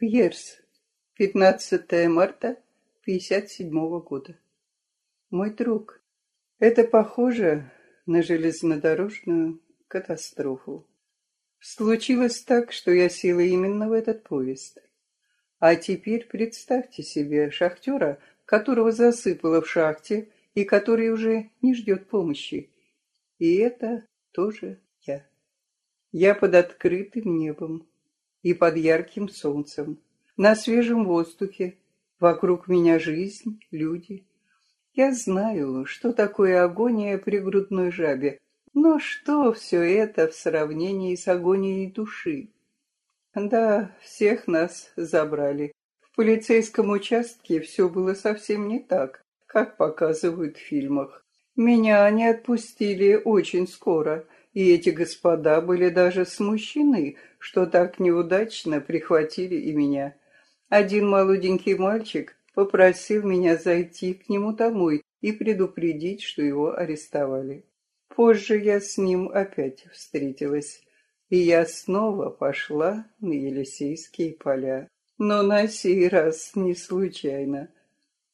Пьерс. 15 марта 57 года. Мой друг, это похоже на железнодорожную катастрофу. Случилось так, что я села именно в этот поезд. А теперь представьте себе шахтера, которого засыпало в шахте и который уже не ждет помощи. И это тоже я. Я под открытым небом, и под ярким солнцем, на свежем воздухе. Вокруг меня жизнь, люди. Я знаю, что такое агония при грудной жабе, но что все это в сравнении с агонией души? Да, всех нас забрали. В полицейском участке все было совсем не так, как показывают в фильмах. Меня они отпустили очень скоро, и эти господа были даже смущены, что так неудачно прихватили и меня. Один молоденький мальчик попросил меня зайти к нему домой и предупредить, что его арестовали. Позже я с ним опять встретилась, и я снова пошла на Елисейские поля. Но на сей раз не случайно.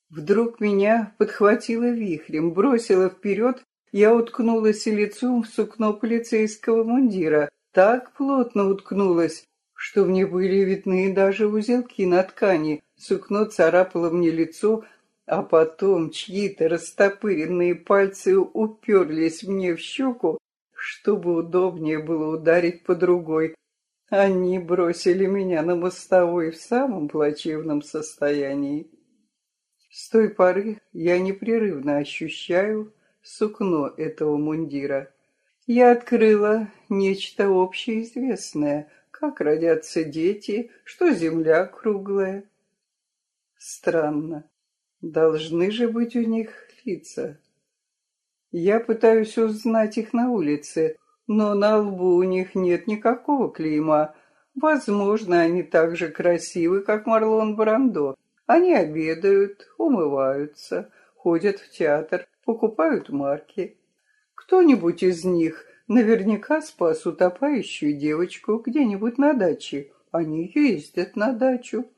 Вдруг меня подхватило вихрем, бросило вперед, я уткнулась лицом в сукно полицейского мундира, так плотно уткнулась, что мне были видны даже узелки на ткани. Сукно царапало мне лицо, а потом чьи-то растопыренные пальцы уперлись мне в щеку, чтобы удобнее было ударить по другой. Они бросили меня на мостовой в самом плачевном состоянии. С той поры я непрерывно ощущаю сукно этого мундира. Я открыла нечто общеизвестное, как родятся дети, что земля круглая. Странно. Должны же быть у них лица. Я пытаюсь узнать их на улице, но на лбу у них нет никакого клейма. Возможно, они так же красивы, как Марлон Брандо. Они обедают, умываются, ходят в театр, покупают марки. Кто-нибудь из них наверняка спас утопающую девочку где-нибудь на даче. Они ездят на дачу.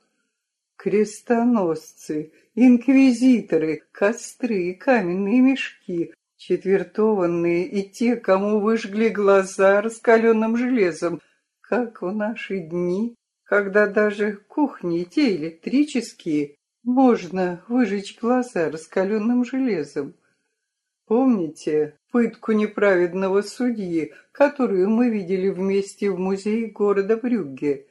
Крестоносцы, инквизиторы, костры, каменные мешки, четвертованные и те, кому выжгли глаза раскаленным железом, как в наши дни, когда даже кухни, те электрические, можно выжечь глаза раскаленным железом. Помните пытку неправедного судьи, которую мы видели вместе в музее города Брюгге?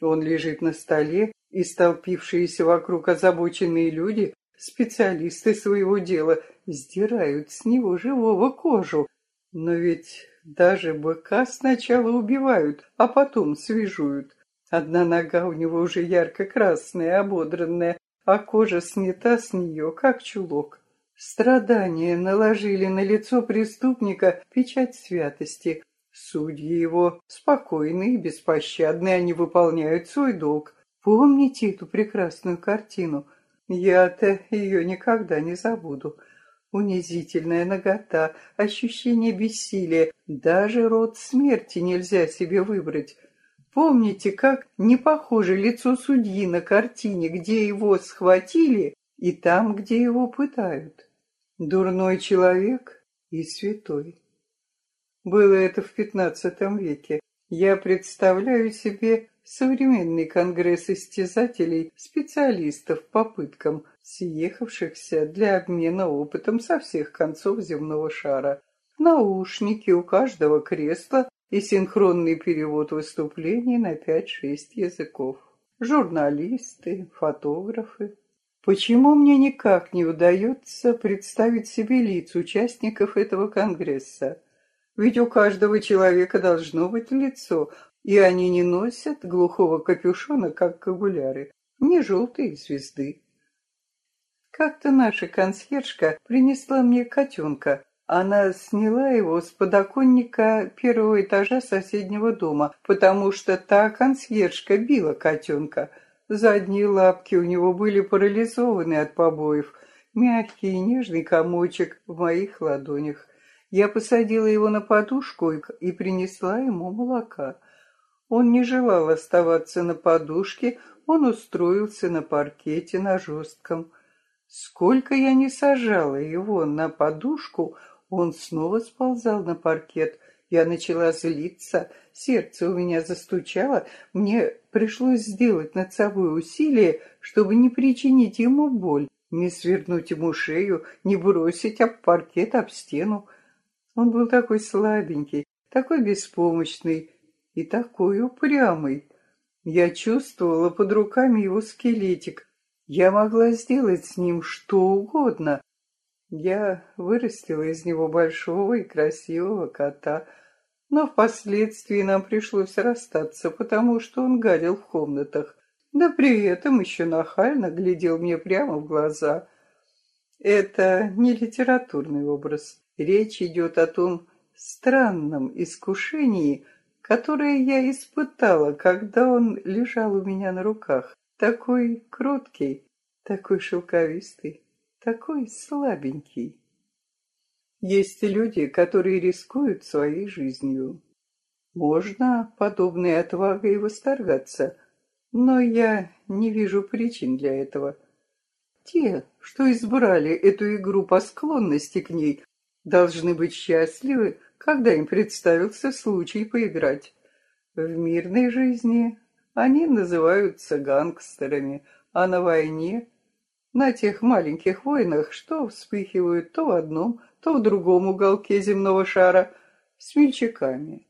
Он лежит на столе, и столпившиеся вокруг озабоченные люди, специалисты своего дела, сдирают с него живого кожу. Но ведь даже быка сначала убивают, а потом свежуют. Одна нога у него уже ярко-красная, ободранная, а кожа снята с нее, как чулок. Страдания наложили на лицо преступника печать святости. Судьи его спокойны и беспощадны, они выполняют свой долг. Помните эту прекрасную картину? Я-то ее никогда не забуду. Унизительная нагота, ощущение бессилия, даже род смерти нельзя себе выбрать. Помните, как не похоже лицо судьи на картине, где его схватили, и там, где его пытают. Дурной человек и святой. Было это в пятнадцатом веке. Я представляю себе современный конгресс истязателей, специалистов по пыткам, съехавшихся для обмена опытом со всех концов земного шара. Наушники у каждого кресла и синхронный перевод выступлений на пять-шесть языков. Журналисты, фотографы, Почему мне никак не удается представить себе лиц участников этого конгресса? Ведь у каждого человека должно быть лицо, и они не носят глухого капюшона, как кагуляры, не желтые звезды. Как-то наша консьержка принесла мне котенка. Она сняла его с подоконника первого этажа соседнего дома, потому что та консьержка била котенка – Задние лапки у него были парализованы от побоев. Мягкий и нежный комочек в моих ладонях. Я посадила его на подушку и принесла ему молока. Он не желал оставаться на подушке, он устроился на паркете на жестком. Сколько я не сажала его на подушку, он снова сползал на паркет. Я начала злиться, сердце у меня застучало, мне пришлось сделать над собой усилие, чтобы не причинить ему боль, не свернуть ему шею, не бросить об паркет, об стену. Он был такой слабенький, такой беспомощный и такой упрямый. Я чувствовала под руками его скелетик. Я могла сделать с ним что угодно. Я вырастила из него большого и красивого кота, но впоследствии нам пришлось расстаться, потому что он гадил в комнатах, да при этом еще нахально глядел мне прямо в глаза. Это не литературный образ. Речь идет о том странном искушении, которое я испытала, когда он лежал у меня на руках. Такой кроткий, такой шелковистый, такой слабенький. Есть люди, которые рискуют своей жизнью. Можно подобной отвагой восторгаться, но я не вижу причин для этого. Те, что избрали эту игру по склонности к ней, должны быть счастливы, когда им представился случай поиграть. В мирной жизни они называются гангстерами, а на войне, на тех маленьких войнах, что вспыхивают то в одном, то в другом уголке земного шара, смельчаками.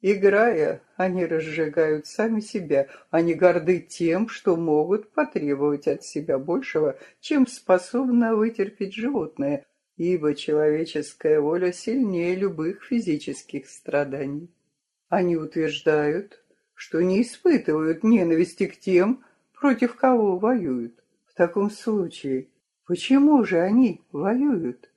Играя, они разжигают сами себя, они горды тем, что могут потребовать от себя большего, чем способно вытерпеть животное, ибо человеческая воля сильнее любых физических страданий. Они утверждают, что не испытывают ненависти к тем, против кого воюют. В таком случае, почему же они воюют?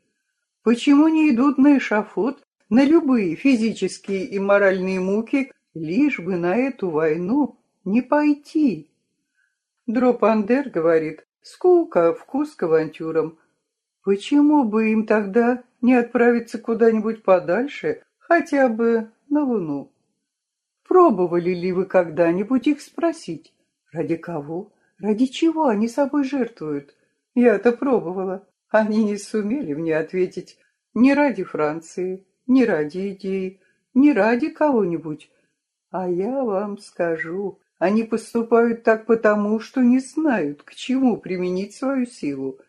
Почему не идут на эшафот, на любые физические и моральные муки, лишь бы на эту войну не пойти? Дропандер говорит, скука, вкус к авантюрам. Почему бы им тогда не отправиться куда-нибудь подальше, хотя бы на Луну? Пробовали ли вы когда-нибудь их спросить? Ради кого? Ради чего они собой жертвуют? Я-то пробовала. Они не сумели мне ответить ни ради Франции, ни ради идеи, ни ради кого-нибудь. А я вам скажу, они поступают так потому, что не знают, к чему применить свою силу.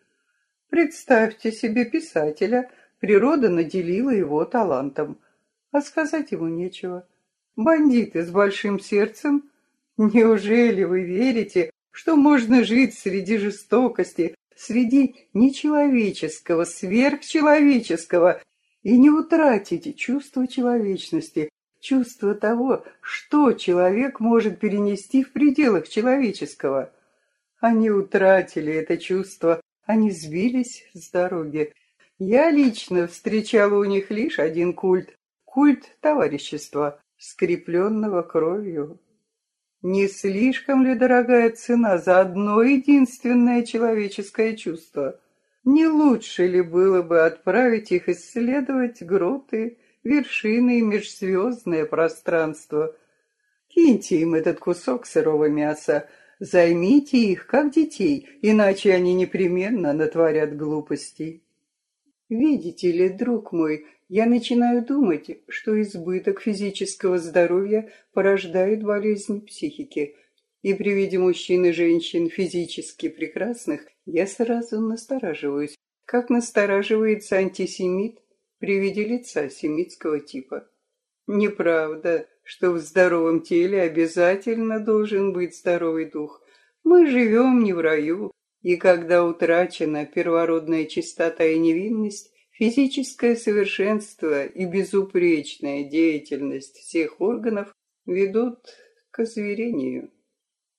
Представьте себе писателя, природа наделила его талантом, а сказать ему нечего. Бандиты с большим сердцем? Неужели вы верите, что можно жить среди жестокости, среди нечеловеческого, сверхчеловеческого и не утратить чувство человечности, чувство того, что человек может перенести в пределах человеческого? Они утратили это чувство, они сбились с дороги. Я лично встречала у них лишь один культ — культ товарищества, скрепленного кровью. Не слишком ли дорогая цена за одно единственное человеческое чувство? Не лучше ли было бы отправить их исследовать гроты, вершины и межзвездное пространство? Киньте им этот кусок сырого мяса, Займите их, как детей, иначе они непременно натворят глупостей. Видите ли, друг мой, я начинаю думать, что избыток физического здоровья порождает болезнь психики. И при виде мужчин и женщин физически прекрасных я сразу настораживаюсь, как настораживается антисемит при виде лица семитского типа. Неправда, что в здоровом теле обязательно должен быть здоровый дух. Мы живем не в раю, и когда утрачена первородная чистота и невинность, физическое совершенство и безупречная деятельность всех органов ведут к озверению.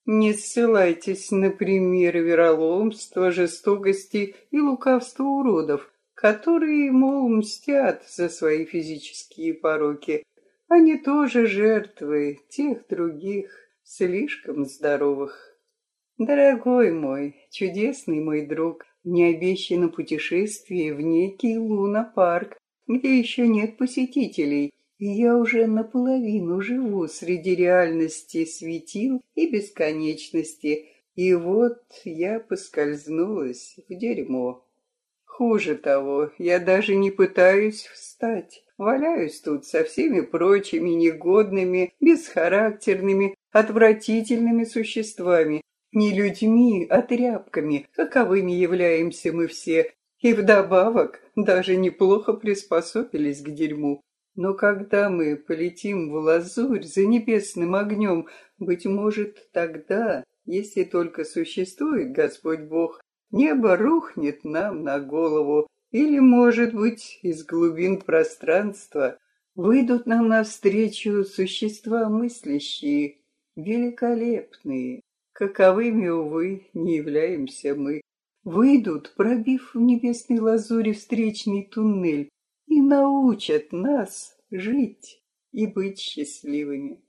Не ссылайтесь на примеры вероломства, жестокости и лукавства уродов, которые, мол, мстят за свои физические пороки, они тоже жертвы тех других, слишком здоровых. Дорогой мой, чудесный мой друг, мне обещано путешествие в некий лунопарк, где еще нет посетителей, и я уже наполовину живу среди реальности светил и бесконечности, и вот я поскользнулась в дерьмо. Хуже того, я даже не пытаюсь встать. Валяюсь тут со всеми прочими негодными, бесхарактерными, отвратительными существами. Не людьми, а тряпками, каковыми являемся мы все. И вдобавок даже неплохо приспособились к дерьму. Но когда мы полетим в лазурь за небесным огнем, быть может, тогда, если только существует Господь Бог, небо рухнет нам на голову, или, может быть, из глубин пространства выйдут нам навстречу существа мыслящие, великолепные, каковыми, увы, не являемся мы, выйдут, пробив в небесной лазуре встречный туннель, и научат нас жить и быть счастливыми.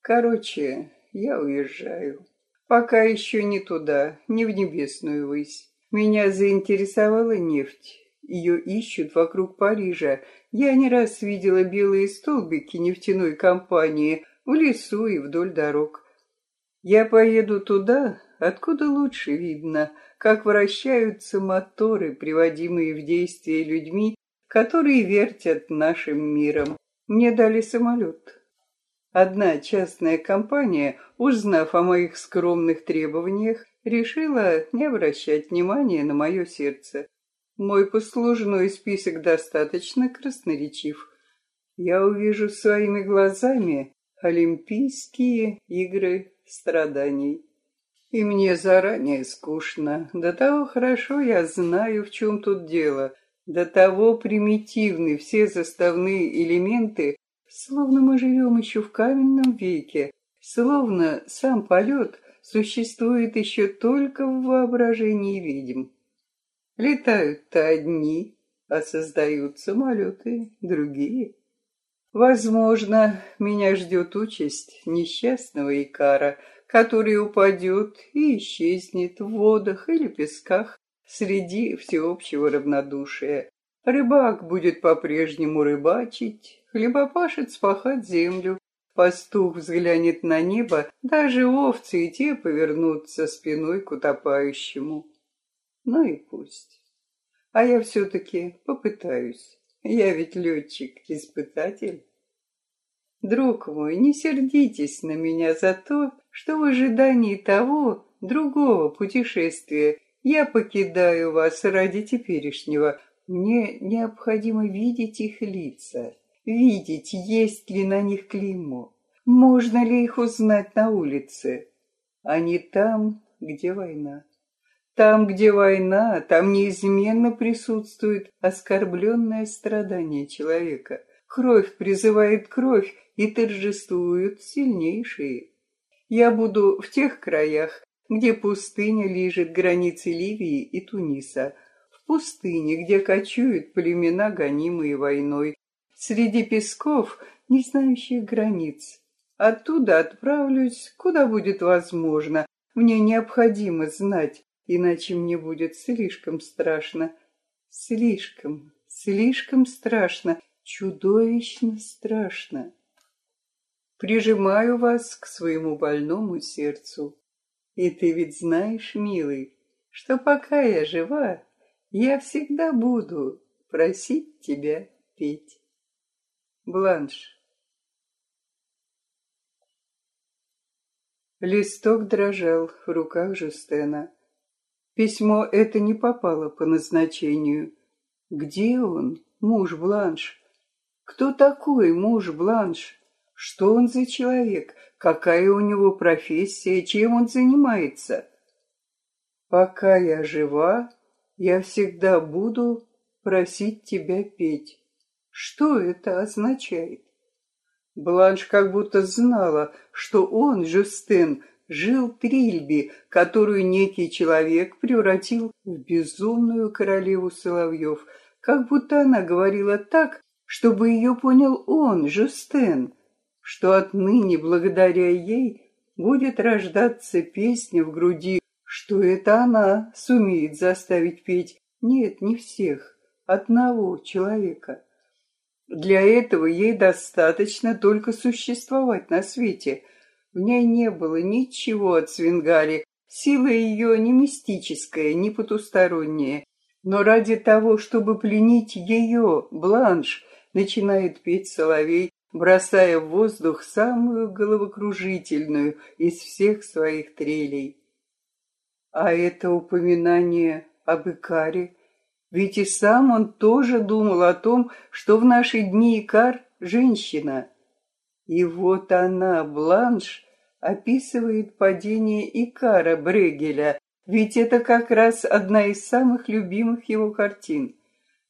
Короче, я уезжаю. Пока еще не туда, не в небесную высь. Меня заинтересовала нефть. Ее ищут вокруг Парижа. Я не раз видела белые столбики нефтяной компании в лесу и вдоль дорог. Я поеду туда, откуда лучше видно, как вращаются моторы, приводимые в действие людьми, которые вертят нашим миром. Мне дали самолет. Одна частная компания, узнав о моих скромных требованиях, решила не обращать внимания на мое сердце. Мой послужной список достаточно красноречив. Я увижу своими глазами Олимпийские игры страданий. И мне заранее скучно. До того хорошо я знаю, в чем тут дело. До того примитивны все заставные элементы, словно мы живем еще в каменном веке, словно сам полет существует еще только в воображении видим. Летают-то одни, а создают самолеты другие. Возможно, меня ждет участь несчастного Икара, который упадет и исчезнет в водах или песках, среди всеобщего равнодушия. Рыбак будет по-прежнему рыбачить, хлебопашец пахать землю, пастух взглянет на небо, даже овцы и те повернутся спиной к утопающему. Ну и пусть. А я все-таки попытаюсь. Я ведь летчик-испытатель. Друг мой, не сердитесь на меня за то, что в ожидании того, другого путешествия я покидаю вас ради теперешнего. Мне необходимо видеть их лица, видеть, есть ли на них клеймо, можно ли их узнать на улице. Они там, где война. Там, где война, там неизменно присутствует оскорбленное страдание человека. Кровь призывает кровь, и торжествуют сильнейшие. Я буду в тех краях, где пустыня лежит границы Ливии и Туниса, в пустыне, где кочуют племена, гонимые войной, среди песков, не знающих границ. Оттуда отправлюсь, куда будет возможно. Мне необходимо знать, иначе мне будет слишком страшно. Слишком, слишком страшно, чудовищно страшно. Прижимаю вас к своему больному сердцу. И ты ведь знаешь, милый, что пока я жива, я всегда буду просить тебя петь. Бланш. Листок дрожал в руках Жустена. Письмо это не попало по назначению. Где он, муж Бланш? Кто такой муж Бланш? Что он за человек? Какая у него профессия? Чем он занимается? Пока я жива, я всегда буду просить тебя петь. Что это означает? Бланш как будто знала, что он, Жюстен, жил Трильби, которую некий человек превратил в безумную королеву соловьев, как будто она говорила так, чтобы ее понял он, Жюстен что отныне благодаря ей будет рождаться песня в груди, что это она сумеет заставить петь. Нет, не всех, одного человека. Для этого ей достаточно только существовать на свете. В ней не было ничего от Свингари, сила ее не мистическая, не потусторонняя. Но ради того, чтобы пленить ее, Бланш, начинает петь соловей, бросая в воздух самую головокружительную из всех своих трелей. А это упоминание об Икаре, ведь и сам он тоже думал о том, что в наши дни Икар — женщина. И вот она, Бланш, описывает падение Икара Брегеля, ведь это как раз одна из самых любимых его картин.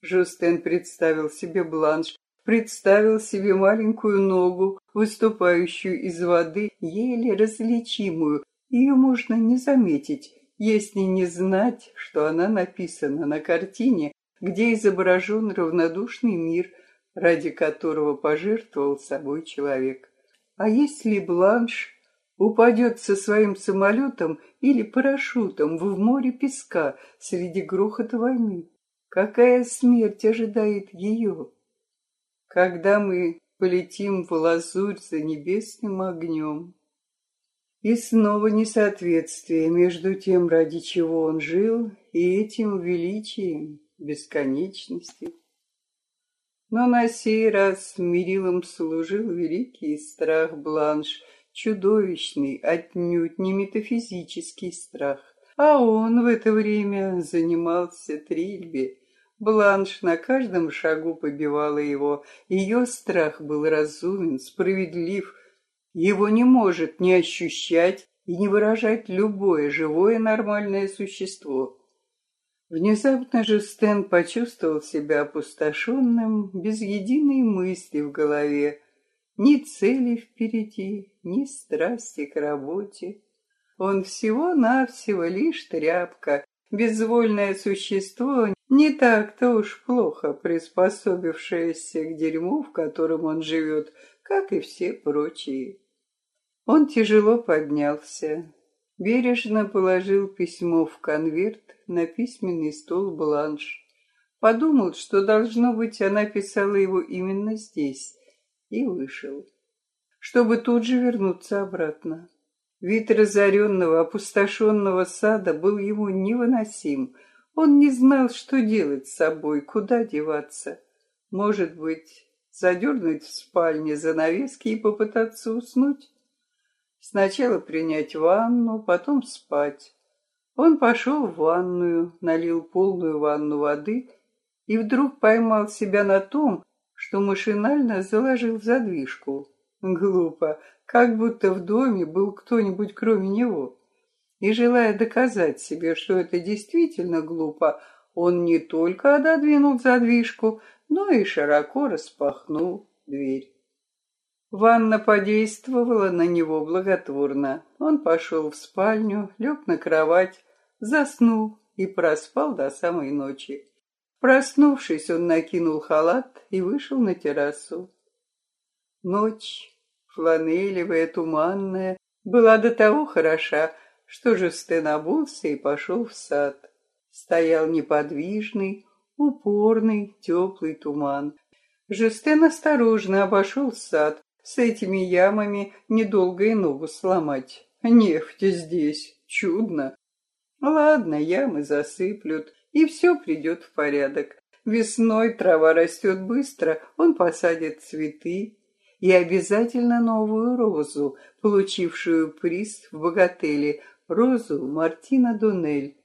Жустен представил себе Бланш, представил себе маленькую ногу, выступающую из воды, еле различимую. Ее можно не заметить, если не знать, что она написана на картине, где изображен равнодушный мир, ради которого пожертвовал собой человек. А если Бланш упадет со своим самолетом или парашютом в море песка среди грохота войны? Какая смерть ожидает ее? Когда мы полетим в лазурь за небесным огнем? И снова несоответствие между тем, ради чего он жил, и этим величием бесконечности. Но на сей раз мерилом служил великий страх Бланш, чудовищный, отнюдь не метафизический страх. А он в это время занимался трильбе. Бланш на каждом шагу побивала его. Ее страх был разумен, справедлив. Его не может не ощущать и не выражать любое живое нормальное существо. Внезапно же Стэн почувствовал себя опустошенным, без единой мысли в голове. Ни цели впереди, ни страсти к работе. Он всего-навсего лишь тряпка, безвольное существо, не так-то уж плохо приспособившееся к дерьму, в котором он живет, как и все прочие. Он тяжело поднялся, бережно положил письмо в конверт на письменный стол Бланш. Подумал, что, должно быть, она писала его именно здесь, и вышел, чтобы тут же вернуться обратно. Вид разоренного, опустошенного сада был ему невыносим. Он не знал, что делать с собой, куда деваться. Может быть, задернуть в спальне занавески и попытаться уснуть? Сначала принять ванну, потом спать. Он пошел в ванную, налил полную ванну воды и вдруг поймал себя на том, что машинально заложил задвижку. Глупо, как будто в доме был кто-нибудь кроме него. И желая доказать себе, что это действительно глупо, он не только отодвинул задвижку, но и широко распахнул дверь. Ванна подействовала на него благотворно. Он пошел в спальню, лег на кровать, заснул и проспал до самой ночи. Проснувшись, он накинул халат и вышел на террасу. Ночь, фланелевая, туманная, была до того хороша, что Жестен обулся и пошел в сад. Стоял неподвижный, упорный, теплый туман. Жестен осторожно обошел сад, с этими ямами недолго и ногу сломать. Нефть здесь, чудно. Ладно, ямы засыплют, и все придет в порядок. Весной трава растет быстро, он посадит цветы и обязательно новую розу, получившую приз в богателе, розу Мартина Дунель.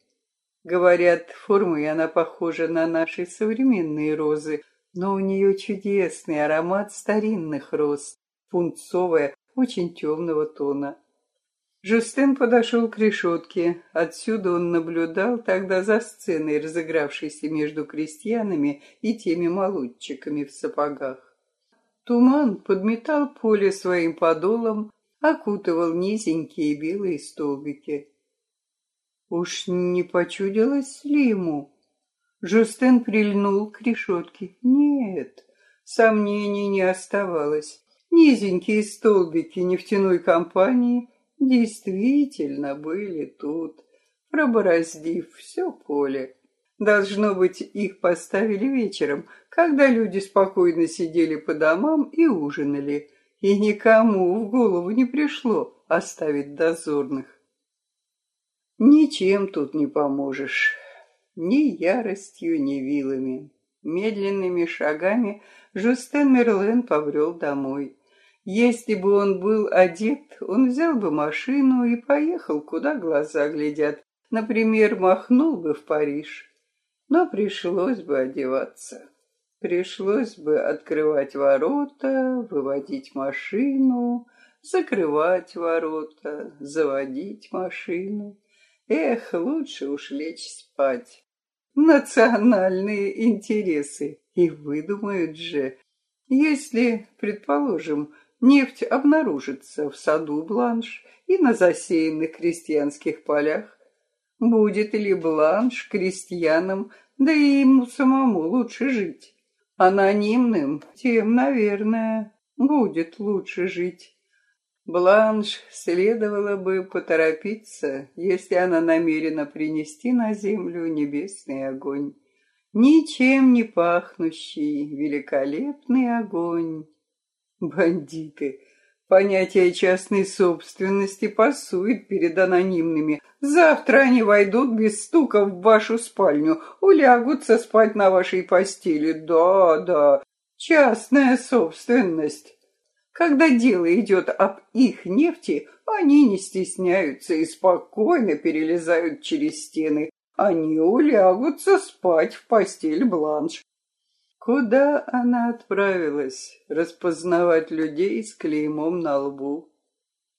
Говорят, формой она похожа на наши современные розы, но у нее чудесный аромат старинных роз пунцовая, очень темного тона. Жустен подошел к решетке. Отсюда он наблюдал тогда за сценой, разыгравшейся между крестьянами и теми молодчиками в сапогах. Туман подметал поле своим подолом, окутывал низенькие белые столбики. Уж не почудилось ли ему? Жустен прильнул к решетке. Нет, сомнений не оставалось. Низенькие столбики нефтяной компании действительно были тут, пробороздив все поле. Должно быть, их поставили вечером, когда люди спокойно сидели по домам и ужинали, и никому в голову не пришло оставить дозорных. Ничем тут не поможешь, ни яростью, ни вилами. Медленными шагами Жустен Мерлен побрел домой. Если бы он был одет, он взял бы машину и поехал, куда глаза глядят. Например, махнул бы в Париж. Но пришлось бы одеваться. Пришлось бы открывать ворота, выводить машину, закрывать ворота, заводить машину. Эх, лучше уж лечь спать. Национальные интересы. И выдумают же. Если, предположим, нефть обнаружится в саду Бланш и на засеянных крестьянских полях, будет ли Бланш крестьянам, да и ему самому лучше жить? Анонимным, тем, наверное, будет лучше жить. Бланш следовало бы поторопиться, если она намерена принести на землю небесный огонь. Ничем не пахнущий великолепный огонь. Бандиты! Понятие частной собственности пасует перед анонимными. Завтра они войдут без стука в вашу спальню, улягутся спать на вашей постели. Да, да, частная собственность. Когда дело идет об их нефти, они не стесняются и спокойно перелезают через стены. Они улягутся спать в постель Бланш. Куда она отправилась распознавать людей с клеймом на лбу?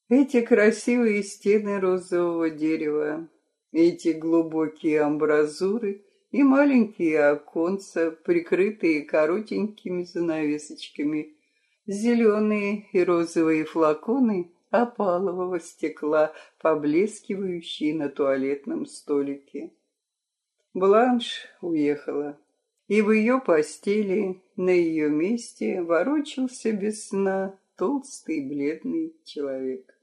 Эти красивые стены розового дерева, эти глубокие амбразуры и маленькие оконца, прикрытые коротенькими занавесочками – зеленые и розовые флаконы опалового стекла, поблескивающие на туалетном столике. Бланш уехала, и в ее постели на ее месте ворочался без сна толстый бледный человек.